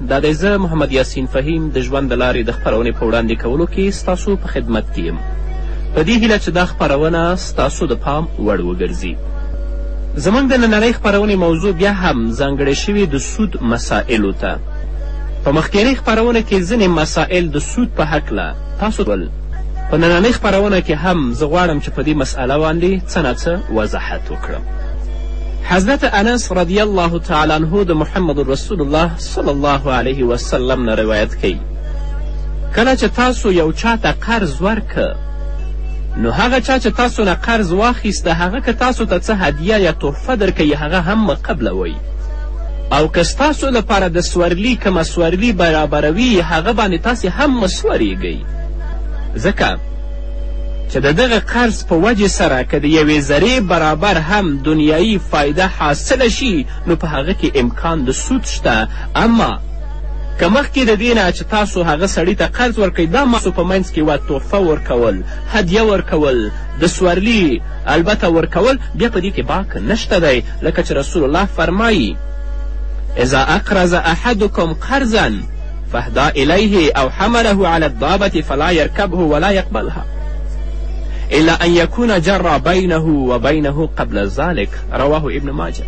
دا دی زه محمد یاسین فهیم د ژوند د لارې د خپرونې په وړاندې کولو کې ستاسو په خدمت کې یم په دې هیله چې دا خپرونه ستاسو د پام وړ وګرځي زموږ د نننۍ خپرونې موضوع بیا هم ځانګړې شوې د سود مسائلو ته په مخکینۍ خپرونه کې ځینې مسائل د سود په هکله تاسو ټول په نننۍ خپرونه کې هم زه غواړم چې په دې مسئله باندې څه نه څه وضاحت وکړم حضرت انس رضی الله تعالی عنه د محمد رسول الله صلی الله علیه وسلم نه روایت کوي کله چې تاسو یو چا ته قرض ورکه نو هغه چا چې تاسو نه قرض واخیسته هغه که تاسو ته څه هدیه یا تحفه درکوي هغه هم مه قبلوئ او که ستاسو لپاره د سورلي کومه سورلي برابروي هغه باندې تاسې هم مه سورېږئ ځکه چې د دغه قرض په وجې سره که د یوې ذرې برابر هم دنیایي فایده حاصله شي نو په هغه کې امکان د سود شته اما که مخکې د دې نه چې تاسو هغه سړي ته قرض ورکوئ دا ماسو په منځ کې وه تحفه ورکول هدیه ورکول د سورلي البته ورکول بیا په دې کې باک نشته دی لکه چې رسول الله فرمایي اذا اقرض احدکم قرضا فهدا الیه او حمله علی الدابة فلا یرکبه ولا یقبلها الا ان یکون جرا بینه و بینه قبل ذلک رواه ابن ماجه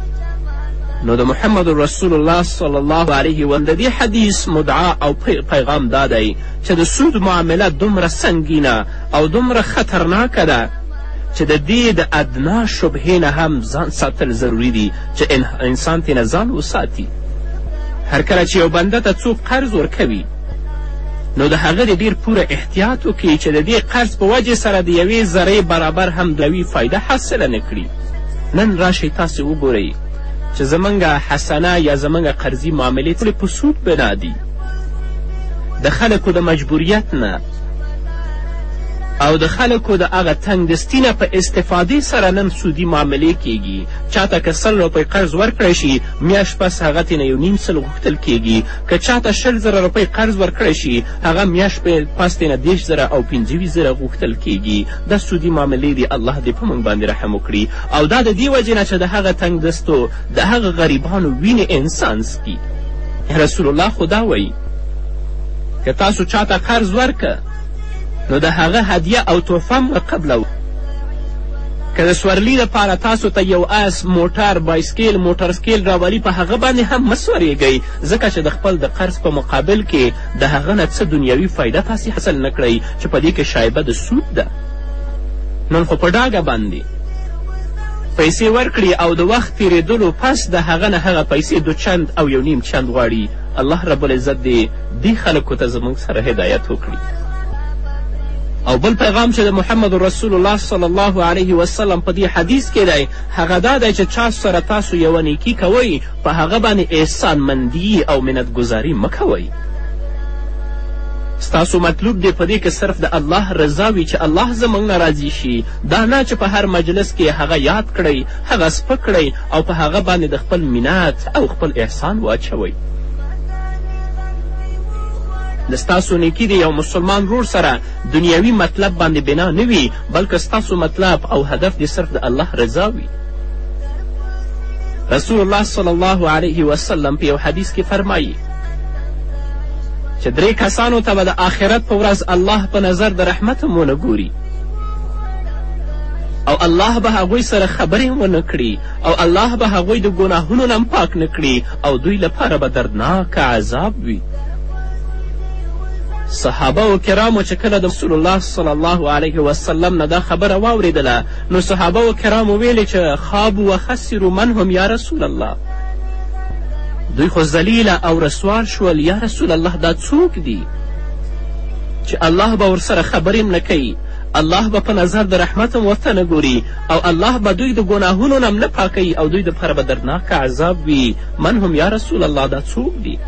نو د محمد رسول الله صلی الله علیه و د دې حدیث مدعا او پیغام دا دی چې د سود معامله دومره سنګینه او دومره خطرناکه ده چې د دې د ادنا شبهې نه هم ځان ساتل ضروري دي چې انسان ترې نه ځان وساتي هر کله چې یو بنده ته څوک قرض ورکوي نو د هغه د ډېر پوره احتیاط وکړي چې د دې قرض په وجې سره د یوې ذرې برابر هم دوی فایده حاصله نه کړي نن راشئ تاسې وګورئ چې زمونږ حسنه یا زمونږ قرضي معاملې ټولې په سود بنا دي د خلکو د مجبوریت نه او د خلکو د هغه تنګ دستي نه په استفادې سره نن سودي معاملې کیږي چاته که سل روپۍ قرض ورکړی شي میاشت پس هغه ترې نه یو نیم سل غوښتل کیږي که چاته شل زره روپۍ قرض ورکړی شي هغه میاشت پس ترې نه دېرش زره او پنځه ویشت زره غوښتل کیږي دا سودي معاملې دي الله دې په موږ باندې رحم وکړي او دا د دې وجې نه چې د هغه تنګ دستو د هغه غریبانو وینې انسان سکي رسول الله خو دا وایي که تاسو چاته قرض ورکه نو د هغه هدیه او تحفه مه قبلوئ که د سورلي لپاره تاسو ته یو اس موټر بایسکیل موټر سکیل راولي په هغه باندې هم مه سورېږئ ځکه چې د خپل د قرض په مقابل کې د هغه نه څه دنیوي فایده تاسې حاصل نه کړئ چې په دې کې شایبه د سود ده نن خو په ډاګه باندې پیسې ورکړي او د وخت تېرېدلو پس د هغه نه هغه پیسې دو چند او یو نیم چند غواړي الله رب العزت دې دې خلکو ته زموږ سره هدایت وکړي او بل پیغام چې د محمد رسول الله صلی الله علیه وسلم په دې حدیث کې دی هغه دا دی چې چا سره تاسو یوه نیکي کوئ په هغه باندې احسان مندي او منت ګذاري مه کوئ ستاسو مطلوب دی په دې کې صرف د الله رضا وي چې الله زموږ نه راضي شي دا نه چې په هر مجلس کې هغه یاد کړئ هغه سپک کړئ او په هغه باندې د خپل منت او خپل احسان واچوئ د ستاسو نیکي د یو مسلمان رور سره دنیوي مطلب باندې بنا نه وي بلکې ستاسو مطلب او هدف دې صرف د الله رضا وي رسول الله صلی الله علیه وسلم په یو حدیث کې فرمایي چې درې کسانو ته به د آخرت په ورځ الله په نظر د رحمت هم ونه ګوري او الله به هغوی سره خبرې هم ونه کړي او الله به هغوی د ګناهونو نه هم پاک نه کړي او دوی لپاره به دردناک عذاب وي صحابه و کرامو چې کله د رسول الله صلی الله علیه وسلم نه دا خبره واورېدله نو صحابه و کرامو ویلې چې خواب و خسرو من هم یا رسول الله دوی خو ذلیله او رسوال شول یا رسول الله دا څوک دي چې الله به ورسره خبرې هم نه کوي الله به په نظر د رحمت هم ورته نه ګوري او الله به دوی د ګناهونو نه هم نه پاکوي او دوی دپاره به دردناک عذاب وي من هم یا رسول الله دا څوک دي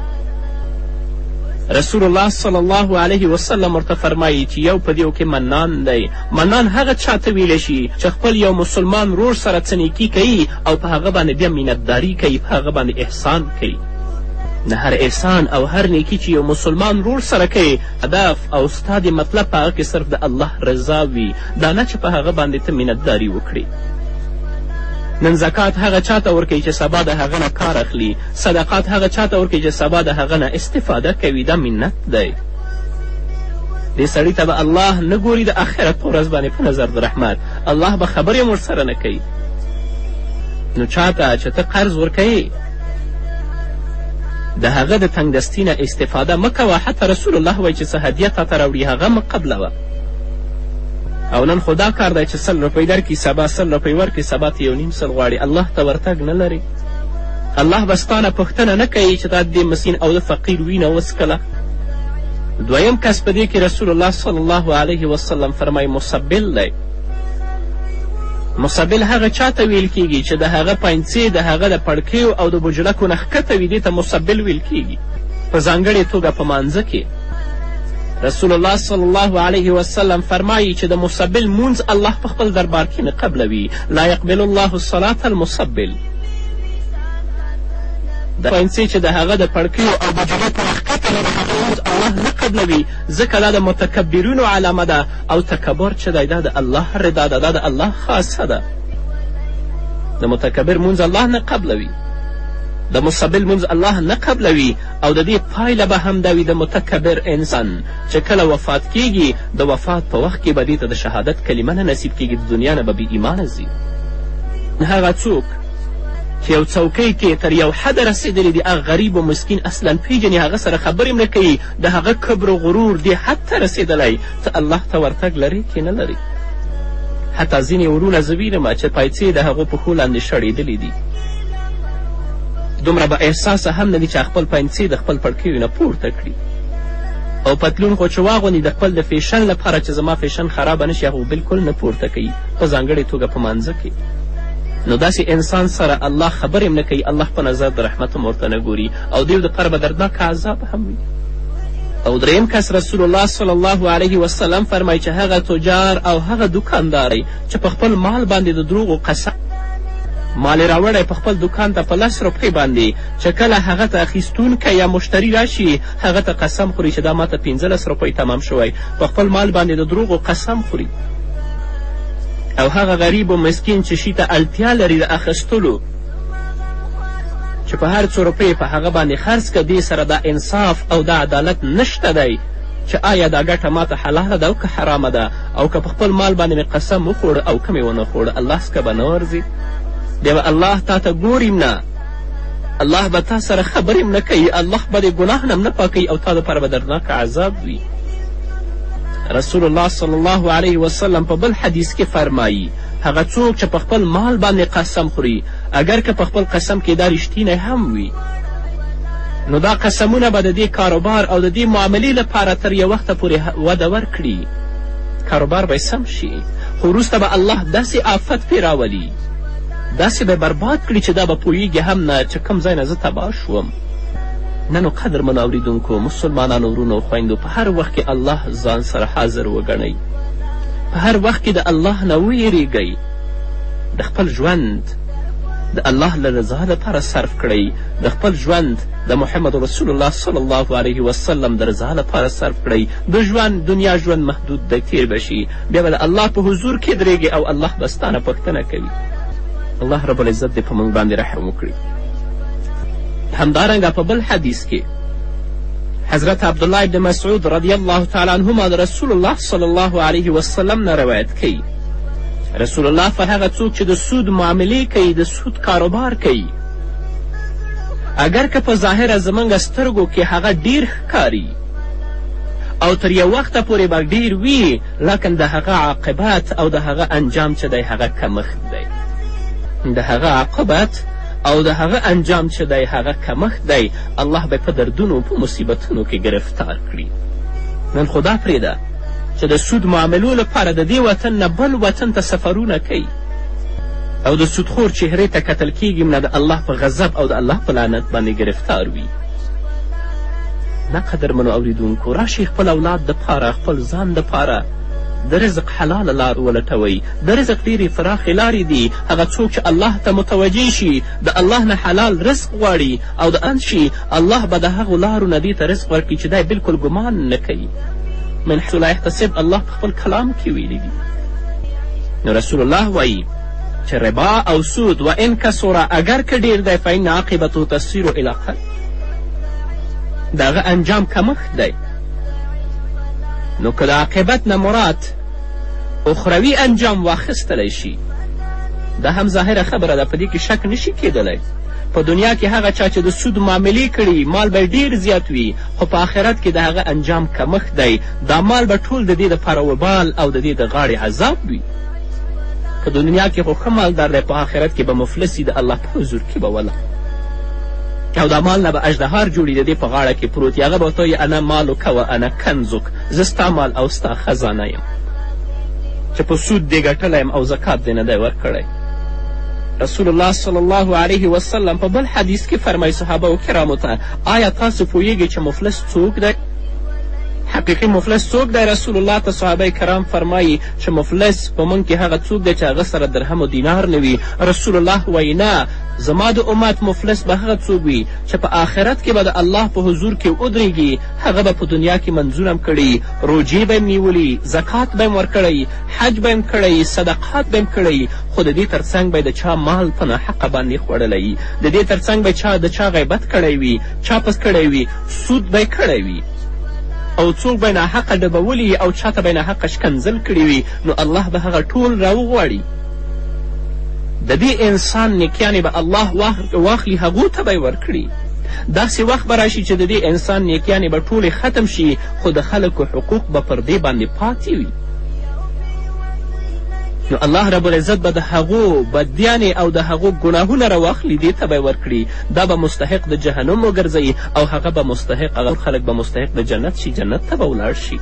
رسول الله صلی الله علیه وسلم ورته فرمایي چې یو په دیو کې منان دی منان هغه چا ته ویلی شي چې خپل یو مسلمان ورور سره څه نیکي کوي او په هغه باندې بیا مینتداري کوي په هغه باندې احسان کوي د هر احسان او هر نیکي چې یو مسلمان ورور سره کوي هدف او ستا د مطلب په هغه کې صرف د الله رضا وي دا نه چې په هغه باندې ته مینتداري وکړي نن زکات هغه چاته ورکوي چې سبا د هغه نه کار اخلي صدقات هغه چاته ورکوي چې سبا د هغه نه استفاده کوي دا منت دی دې سړي ته به الله نه ګوري د آخرت په ورځ باندې په نظر د رحمت الله به خبرې هم ورسره نه کوي نو چاته چې ته قرض ورکوې د هغه د تنګ دستي نه استفاده مه کوه حتی رسول الله وایي چې څه هدیه تا ته راوړي هغه مه قبلوه او نن خو دا کار دی چې سل روپۍ درکړي سبا سل روپۍ ورکړي سبا ته یو نیم سل غواړي الله ته ورتګ نه لري الله به ستا نه پوښتنه نه کوي چې دا دې مسین او د فقیر وینه وڅکله دویم کس په دې کې رسول الله صلی الله علیه وسلم فرمایي مصبل دی مسبل هغه چا ته ویل کیږي چې د هغه پاینڅې د هغه د پړکیو او د بجلکو نه ښکته وي دې ته مسبل ویل کیږي په ځانګړې توګه په مانځه کې رسول الله صلی الله علیه وسلم فرمایی چې د مسبل مونځ الله په خپل دربار کې نه قبلوي لا یقبل الله الصلاة المسبل د پاینڅې چې د هغه د پړکیو او بجلکو نه ښکته وي د هغه مونځ الله نه قبلوي ځکه دا د متکبرینو علامه ده او تکبر چې دی دا د الله ردا ده دا د الله خاصه ده د متکبر مونځ الله نه قبلوي د مسبل مونځ الله نه قبلوي او د دې پایله به هم دا وي د متکبر انسان چې کله وفات کیږي د وفات په وخت کې به دې ته د شهادت کلمه نه نصیب کیږي د دنیا نه به بې ایمانه ځي هغه څوک چې یو څوکۍ کې تر یو حده رسېدلی دی هغه غریب و مسکین اصلا پیژني هغه سره خبرې هم نه کوي د هغه کبر و غرور دې حد ته رسېدلی ته الله ته ورتګ لرې کې نه لرې حتی ځینې ورونه زه وینم چې پایڅې د هغو پښو لاندې شړېدلې دي دومره به احساسه هم نه دي چې خپل پایڅې د خپل پړکیو نه پورته کړي او پتلون خو چې واغوندي د خپل د فیشن لپاره چې زما فیشن خرابه نه شي هغه بلکل نه پورته کوي په ځانګړې توګه په مانځه کې نو داسې انسان سره الله خبرې هم نه کوي الله په نظر د رحمت هم ورته نه ګوري او دیو دپاره به دردناک عذاب هم وي او دریم کس رسول الله صلی الله علیه وسلم فرمایي چې هغه تجار او هغه دکاندار دی چې په خپل مال باندې د دروغو قسم مال راوړی په خپل دکان ته په لس روپۍ باندې چې کله هغه ته اخیستونکی یا مشتری راشي هغه ته قسم خوري چې دا ماته پنځلس روپۍ تمام شوی په خپل مال باندې د دروغو قسم خوري او هغه غریب و مسکین چې شي ته اړتیا لري د اخیستلو چې په هر څو روپۍ په هغه باندې خرڅ که دې سره دا انصاف او دا عدالت نشته دی چې آیا دا ګټه ماته حلاله ده او که حرامه ده او که په خپل مال باندې مې قسم وخوړ او که مې ونه خوړ الله څخه به نه ورځي بیا به الله تا ته ګوري نه الله به تا سره خبرې هم نه کوي الله به دې ګناه نه هم نه پاکوي او تا دپاره به دردناک عذاب وي رسول الله صلی الله علیه وسلم په بل حدیث کې فرمایي هغه څوک چې په خپل مال باندې قسم خوري اګر که په خپل قسم کې دا رښتینی هم وي نو دا قسمونه به د دې کاروبار او د دې معاملې لپاره تر یو وخته پورې وده ورکړي کاروبار به سم شي خو وروسته به الله داسې آفت پې راولي داسې به برباد کړي چې دا به پوهیږي هم نه چې کوم ځای نه زه تباه شوم نو قدرمنو اوریدونکو مسلمانانو ورونو خویندو په هر وخت کې الله ځان سره حاضر وګڼئ په هر وخت کې د الله نه ویریږئ د خپل ژوند د الله له رضا لپاره صرف کړئ د خپل ژوند د محمد رسول الله صلی الله علیه وسلم د رضا لپاره صرف کړئ د ژوند دنیا ژوند محدود دی تیر به شي بیا به د الله په حضور کې درېږې او الله به ستانه پوښتنه کوي الله رب العزت دې په موږ باندې رحم وکړي همدارنګه په بل حدیث کې حضرت عبدالله ابن مسعود رضی الله تعالی عنهما د رسول الله صلی الله علیه وسلم نه روایت کوي رسول الله په هغه څوک چې د سود معاملې کوي د سود کاروبار کوي اگر که په ظاهره زموږ سترګو کې هغه ډیر ښکاري او تر یو وخته پورې به ډیر وي لکن د هغه عاقبت او د هغه انجام چې دی هغه کمښت دی د هغه عاقبت او د هغه انجام چې دی هغه کمښت دی الله به په دردونو په مصیبتونو کې ګرفتار کړي نن خو دا پرېږده چې د سود معاملو لپاره د دې وطن نه بل وطن ته سفرونه کوي او د سودخور چهرې ته کتل کیږي نه د الله په غضب او د الله په لعنت باندې ګرفتار وي نه قدرمنو اوریدونکو راشئ خپل اولاد دپاره خپل ځان دپاره د رزق حلاله لار ولټوئ د رزق ډېرې پراخې لارې دي هغه څوک چې الله ته متوجه شي د الله نه حلال رزق غواړي او د اند شي الله به د هغو لارو نه دې ته رزق ورکړي چې دی بلکل ګمان نه کوي من حیث لا یحتسب الله په خپل کلام کې ویلي دي نو رسول الله وایي چې ربا او سود و ان کسوره اګر که ډیر دی فان عاقبته تسیر الی قتل د هغه انجام کمښت دی نو که د عاقبت نه مراد اخروي انجام واخیستلی شي دا هم ظاهره خبره ده په دې کې شک نشي کیدلی په دنیا کې هغه چا چې د سود معاملې کړي مال به ډیر زیات وي خو په آخرت کې د هغه انجام کمښت دی دا مال به ټول د دې دپاره وبال او د دې د غاړې عذاب وي په دنیا کې خو ښه مالدار دی په آخرت کې به مفلس د الله په حضور کې به ولا او دا مال نه به اژدهار جوړي د دې په غاړه کې پروت هغه به ورته انا مالک و انا کنزک زه ستا مال او ستا خزانه یم چې په سود دې ګټلی یم او زکات دې نه دی ورکړی رسول الله صلی الله علیه وسلم په بل حدیث کې فرمایي صحابه و کرامو ته آیا تاسو پوهیږئ چې مفلس څوک دی حقیقي مفلس څوک دی رسول الله ته صحابه کرام فرمایي چې مفلس په موږ کې هغه څوک دی چې هغه سره درهم و دینار نه وي رسول الله وایي نه زما د امت مفلس به هغه څوک وي چې په آخرت کې به د الله په حضور کې ودرېږي هغه به په دنیا کې منځونه هم کړي روجې به یې نیولي زکات به یې ورکړی حج به یې کړی صدقات به یې کړی خو د دې تر څنګ به د چا مال په ناحقه باندې خوړلی د دې تر څنګ به چا د چا غیبت کړی وي چا پس کړی وي سود به یې کړی وي او څوک به یې ناحقه ډبولي او چا ته به یې ناحقه شکنځل کړي وي نو الله به هغه ټول راوغواړي د دې انسان نیکیانې به الله واخلي هغو ته به یې ورکړي داسې وخت به راشي چې د دې انسان نیکیانې به ټولې ختم شي خو د خلکو حقوق به پر دې باندې پاتې وي نو الله رب العزت به د هغو بدیانې او د هغو ګناهونه راواخلي دې ته به یې ورکړي دا به مستحق د جهنم وګرځوي او هغه به مستحق هغه خلک به مستحق د جنت شي جنت ته به ولاړ شي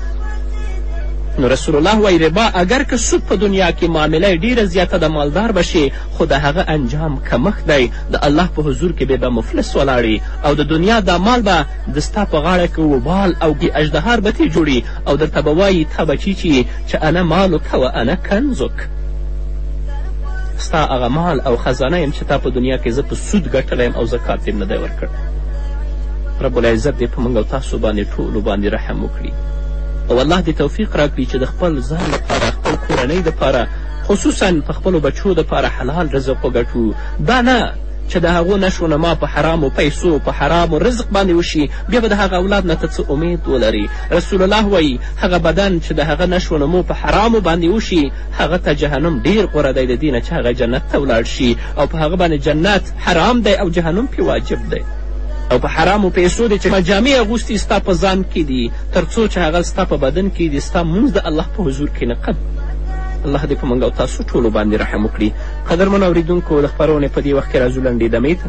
نو رسول الله وایي ربا اگر که سود په دنیا کې معامله ډیره زیاته د مالدار به شي خو د هغه انجام کمښت دی د الله په حضور کې به به مفلس ولاړي او د دنیا دا مال به د ستا په غاړه کې وبال او ګي اژدهار به ترې جوړي او درته به وایي تا بچي چې چې انا مالک و انا کنزک ستا هغه مال او خزانه یم چې تا په دنیا کې زه په سود ګټلی یم او زکات دې نه دی ورکړ رب العزت دې په موږ او تاسو باندې ټولو باندې رحم وکړي او الله دې توفیق راکړي چې د خپل ځان لپاره خپل کورنۍ لپاره خصوصا په خپلو بچو دپاره حلال رزق وګټو دا نه چې د هغو نشو نما په حرامو پیسو په حرامو رزق باندې وشي بیا به د هغه اولاد نه ته څه امید ولري رسول الله وایي هغه بدن چې د هغه نه شونمو په حرامو باندې وشي هغه ته جهنم ډیر غوره دی د دې نه چې هغه جنت ته ولاړ شي او په هغه باندې جنت حرام دی او جهنم پې واجب دی او په حرامو پیسو دی چې جامې اغوستي ستا په ځان کې دي تر څو چې هغه ستا په بدن کې دي ستا مونځ د الله په حضور کې نقد الله دې په موږ او تاسو ټولو باندې رحم وکړي قدرمنو اورېدونکو د خپرونې په دې وخت کې راځو لنډې دمې ته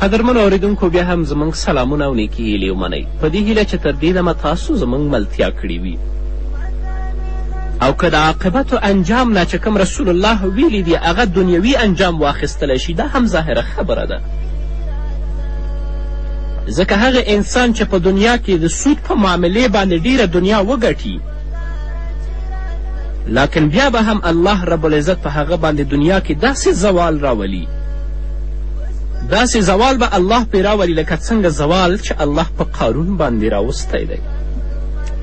قدرمنو اورېدونکو بیا هم زموږ سلامونه او نیکې هیلې ومنئ په دې هیله چې تر دې دمه تاسو زموږ ملتیا کړې وي او که د عاقبت و انجام نه چې کوم رسول الله ویلي دي هغه دنیوي انجام واخیستلی شي دا هم ظاهره خبره ده ځکه هغه انسان چې په دنیا کې د سود په معاملې باندې ډیره دنیا وګټي لاکن بیا به هم الله رب العزت په هغه باندې دنیا کې داسې زوال راولي داسې زوال به الله پرې راولي لکه څنګه زوال چې الله په قارون باندې راوستی دی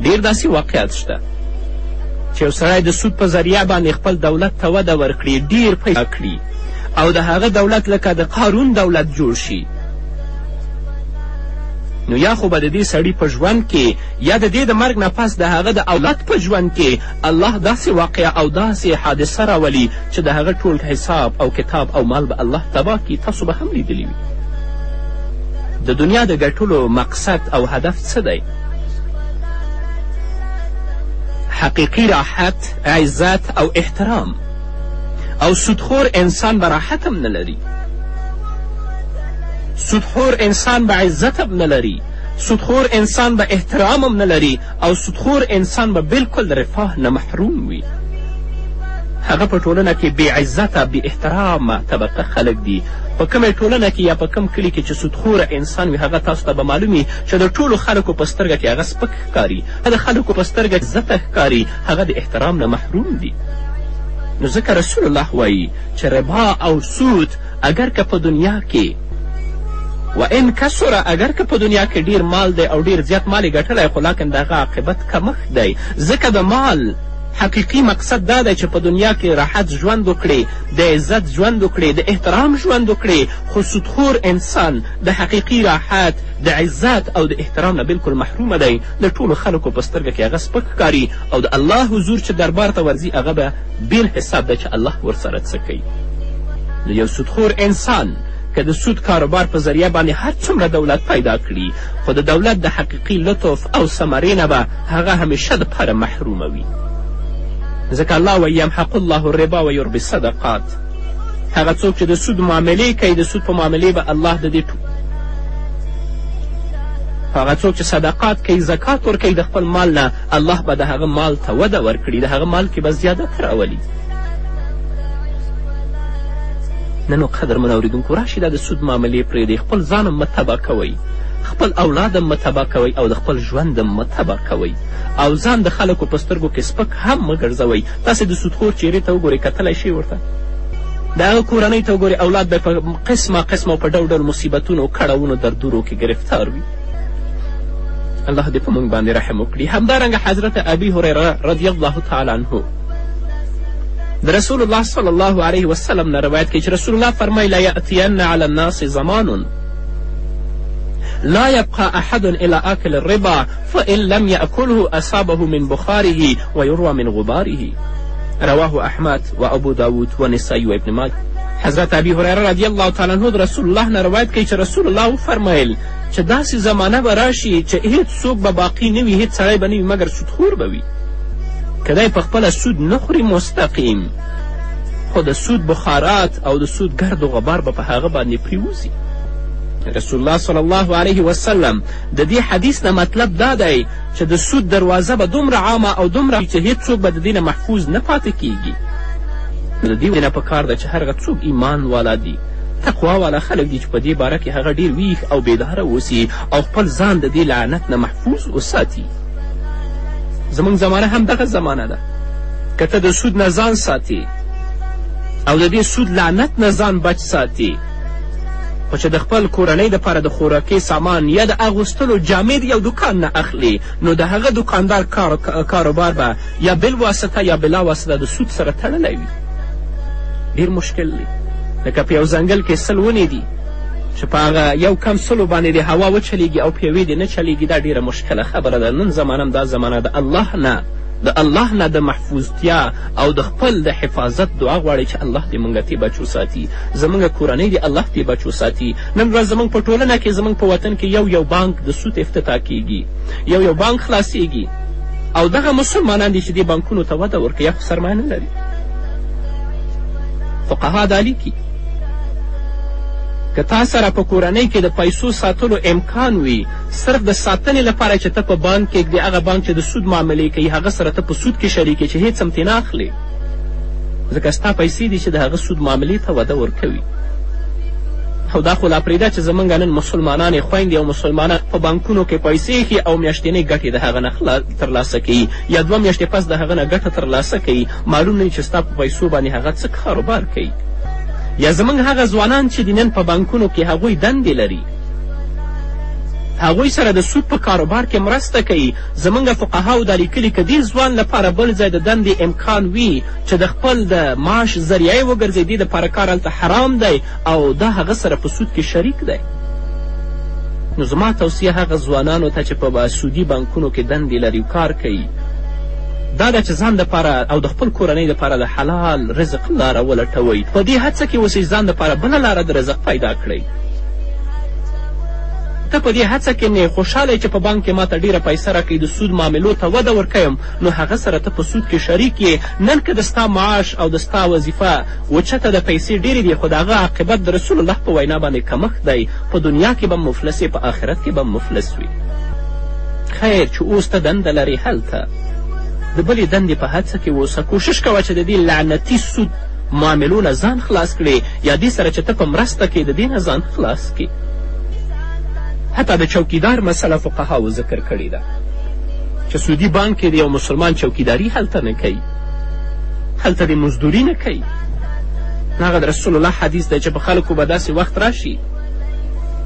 ډیر داسې واقعات شته چې یو سړی د سود په ذریعه باندې خپل دولت ته وده ورکړي ډیر پیدا کړي او د هغه دولت لکه د قارون دولت جوړ شي نو یا خو به د دې سړي په ژوند کې یا د دې د مرګ نه پس د هغه د اولاد په ژوند کې الله داسې واقعه او داسې حادثه راولي چې د هغه ټول حساب او کتاب او مال به الله تباه کړي تاسو به هم لیدلي وي د دنیا د ګټلو مقصد او هدف څه دی حقیقي راحت عزت او احترام او سودخور انسان به راحت هم نه لري سودخور انسان به عزت هم نه لري سودخور انسان به احترام هم نه لري او سودخور انسان به بلکل د رفاه نه محروم وي هغه په ټولنه کې بې عزته بې احترامه طبقه خلک دي په کومې ټولنه کې یا په کوم کلي کې چې سودخوره انسان وي هغه تاسو ته به معلوم وي چې د ټولو خلکو په سترګه کې هغه سپک ښکاري د خلکو په سترګه کې عزته ښکاري هغه د احترام نه محروم دي نو ځکه رسول الله وایي چې ربا او سود اګر که په دنیا کې و ان کسره اګر که په دنیا کې ډیر مال دی او ډیر زیات مال یې ګټلی خو لاکن د هغه عاقبت کمښت دی ځکه د مال حقیقي مقصد دا دی چې په دنیا کې راحت ژوند وکړي د عزت ژوند وکړي د احترام ژوند وکړي خو سودخور انسان د حقیقي راحت د عزت او د احترام نه بلکل محرومه دی د ټولو خلکو په سترګه کې هغه سپک ښکاري او د الله حضور چې دربار ته ورځي هغه به بېل حساب ده چې الله ورسره څه کوي نو یو سودخور انسان که د سود کاروبار په ذریعه باندې هر څومره دولت پیدا کړي خو د دولت د حقیقي لطف او ثمرې نه به هغه همیشه دپاره محرومه وي ځکه الله وایي یمحق الله الربا و یربي صدقات هغه څوک چې د سود معاملې کوي د سود په معاملې به الله د دې هغه څوک چې صدقات کوي زکات ورکوي د خپل مال نه الله به د هغه مال ته وده ورکړي د هغه مال کې به زیادت راولي نه نو قدرمن اورېدونکو راشي دا د سود معاملې پرېږدئ خپل ځان هم مه تباه کوئ خپل اولاد هم مه تباه کوئ او د خپل ژوند هم مه تباه کوئ او ځان د خلکو په سترګو کې سپک هم مه ګرځوئ تاسې د سودخور چیرې ته وګورئ کتلی شئ ورته د هغه کورنۍ ته وګورئ اولاد به په قسمه قسمه او په ډول ډول مصیبتونو کړاوونو دردونو کې ګرفتار وي الله دې په موږ باندې رحم وکړي همدارنګه حضرت ابي هريره رضی الله تعالی عنه د رسول الله صلی الله علیه وسلم نه روایت کوي چې رسول الله فرمایي لا یأتین علی الناس زمان لا يبقى أحد إلى آكل الربا فإن لم يأكله أصابه من بخاره ويروى من غباره رواه أحمد وأبو داود ونسائي وابن ماجه حضرت ابي هريره رضی الله تعالی عنه رسول الله نه روایت کوي چې رسول الله وفرمایل چې داسې زمانه به راشي چې هیڅ څوک به باقي نه وي هیڅ سړی به نه وي مګر سودخور به وي که دی په خپله سود نه خوري مستقیم خو د سود بخارات او د سود ګرد و غبار به په هغه باندې پریوځي رسول الله صلی الله علیه وسلم د دې حدیث نه مطلب دا دی چې د سود دروازه به دومره عامه او دومره چې هیڅوک به د دې نه محفوظ نه پاتې کیږي د دې وجې نه پکار ده چې هرغه څوک ایمان والا دي تقوا والا خلک دي چې په دې باره کې هغه ډېر ویښ او بیداره اوسي او خپل ځان د دې لعنت نه محفوظ وساتي زموږ زمانه هم دغه زمانه ده که ته د سود نه ځان ساتې او د دې سود لعنت نه ځان بچ ساتې خو چې د خپل کورنۍ دپاره د خوراکي سامان یا د اغوستلو جامې د یو دوکان نه اخلې نو د هغه دکاندار کار کاروبار به یا بالواسطه یا بلا واسطه د سود سره تړلی وي ډېر مشکل دی لکه په یو ځنګل کې سل ونې دي چې په هغه یو کم سلو باندې د هوا وچلیږي او په یوې دې نه چلیږي دا ډېره مشکله خبره ده نن زمانه دا زمانه د الله نه د الله نه د محفوظتیا او د خپل د حفاظت دعا غواړي چې الله دې موږ تې بچو ساتي زموږ کورنۍ دې الله تې بچو ساتي نن ورځ زموږ په ټولنه کې زموږ په وطن کې یو یو بانک د سود افتتاح کیږي یو یو بانک خلاصیږي او دغه مسلمانان دي چې دې بانکونو ته وده ورکوي یا خو سرمایه نه لري فقها دا لیکي که تا سره په کورنۍ کې د پیسو ساتلو امکان وي صرف د ساتنې لپاره چې ته په بانک کې ږدې هغه بانک چې د سود معاملې کوي هغه سره ته په سود کې شریک چې هیڅ هم ترې نه اخلې ځکه ستا پیسې دي چې د هغه سود معاملې ته وده ورکوي او دا خو لا پرېږده چې زمونږ نن مسلمانانې خویندې او مسلمانان په بانکونو کې پیسې ښي او میاشتنۍ ګټې د هغه نه ترلاسه کوي یا دوه میاشتې پس د هغه نه ګټه ترلاسه کوي معلوم نه چې ستا په پیسو باندې هغه څه کاروبار کوي یا زمونږ هغه ځوانان چې د نن په بانکونو کې هغوی دندې لري هغوی سره د سود په کاروبار کې مرسته کوي زمونږ فقهاو دا لیکلي که دې ځوان لپاره بل ځای د دندې امکان وي چې د خپل د معاش ذریعه یې وګرځي دې دپاره کار هلته حرام دی او دا هغه سره په سود کې شریک دی نو زما توصیه هغه ځوانانو ته چې په سودي بانکونو کې دندې لري کار کوي دا ده چې ځان دپاره او د خپل کورنۍ دپاره د حلال رزق لاره ولټوئ په دې هڅه کې اوسئ ځان دپاره بله لاره د رزق پیدا کړئ ته په دې هڅه کې نه یې خوشحاله یې چې په بانک کې ماته ډېره پیسه راکوي د سود معاملو ته وده ورکوم نو هغه سره ته په سود کې شریک یې نن که د ستا معاش او د ستا وظیفه اوچته ده پیسې ډېرې دي خو د هغه عاقبت د رسول الله په وینا باندې کمښت دی په دنیا کې به مفلس په آخرت کې به مفلس وي خیر چې اوس ته دنده لرې هلته د بلې دندې په هڅه کې اوسه کوشش کوه چې د دې لعنتي سود معاملو نه ځان خلاص کړې یا دې سره چې ته په مرسته کې د دې نه ځان خلاص کې حتی د چوکیدار مسله فقهاو ذکر کړې ده چې سودي بانک کې د یو مسلمان چوکیداري هلته نه کوي هلته د مزدوري نه کوي هغه د رسول الله حدیث دی چې په خلکو به داسې وخت راشي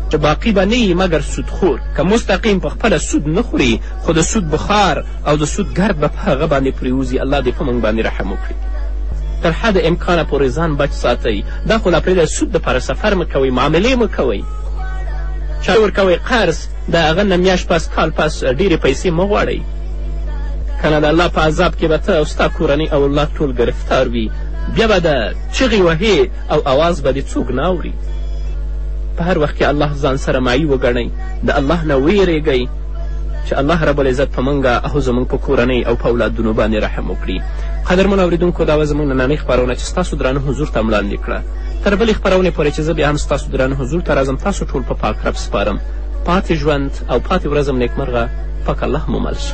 چې باقي به نه یي مګر سودخور که مستقیم په خپله سود نه خوري خو د سود بخار او د سود ګرد به په هغه باندې پرېوځي الله دې په موږ باندې رحم وکړي تر حد امکانه پورې ځان بچ ساتئ دا خو لا پرېږده سود دپاره سفر مه کوئ معاملې مه کوئ چا ورکوئ قرض د هغه نه میاشت پس کال پس ډېرې پیسې مه غواړئ که نه د الله په عذاب کې به ته او ستا کورنۍ او الله ټول ګرفتار وي بیا به د چغې وهې او اواز به دې څوک نه اوري په هر وخت کې الله ځان سره معي وګڼئ د الله نه ویرېږئ چې الله رب العزت په موږ او زموږ په کورنۍ او په اولادونو باندې رحم وکړي قدرمنو اورېدونکو دا وه زموږ نننۍ خپرونه چې ستاسو درانه حضور ته وړاندې کړه تر بلې خپرونې پورې چې زه بیا هم ستاسو درانه حضور ته راځم تاسو ټول په پاک رب سپارم پاتې ژوند او پاتې ورځم نیکمرغه پاک الله مو مل شي